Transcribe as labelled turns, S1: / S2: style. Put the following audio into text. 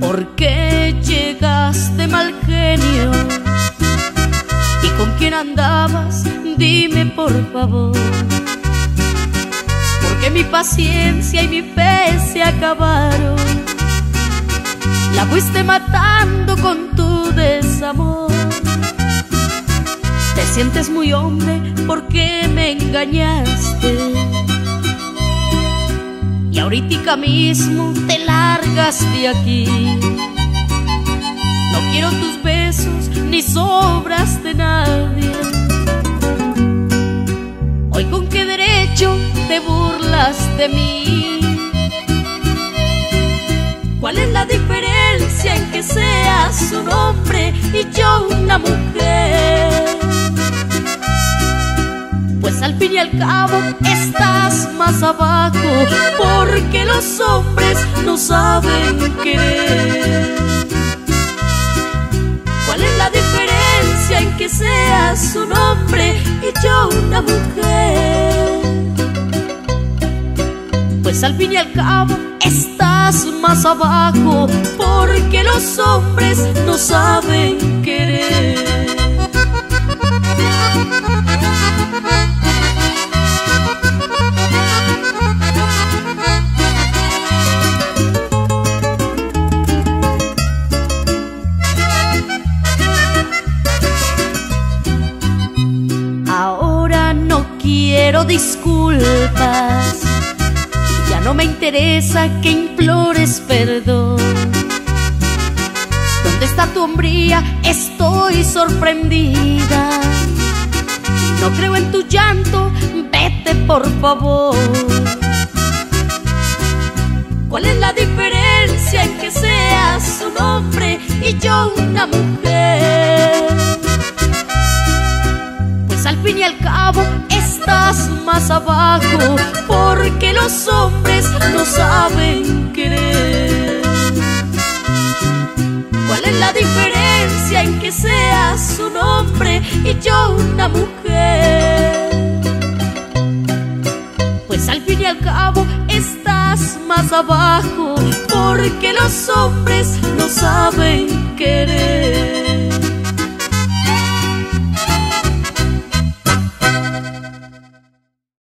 S1: ¿Por qué llegaste mal genio? ¿Y con quién andabas? Dime por favor. Mi paciencia y mi fe se acabaron. La fuiste matando con tu desamor. Te sientes muy hombre porque me engañaste. Y ahorita mismo te largas de aquí. No quiero tus besos ni sobras de nadie. De mí. ¿Cuál es la diferencia en que seas un hombre y yo una mujer? Pues al fin y al cabo estás más abajo porque los hombres no saben querer. ¿Cuál es la diferencia en que seas un hombre y yo una mujer? Pues al fin y al cabo estás más abajo porque los hombres no saben querer. Ahora no quiero disculpas, no me interesa que implores perdón. ¿Dónde está tu hombría? Estoy sorprendida. No creo en tu llanto, vete por favor. ¿Cuál es la diferencia en que seas un hombre y yo una mujer? Pues al fin y al cabo estás más abajo porque los hombres no saben querer. ¿Cuál es la diferencia en que seas un hombre y yo una mujer? Pues al fin y al cabo estás más abajo porque los hombres no saben querer.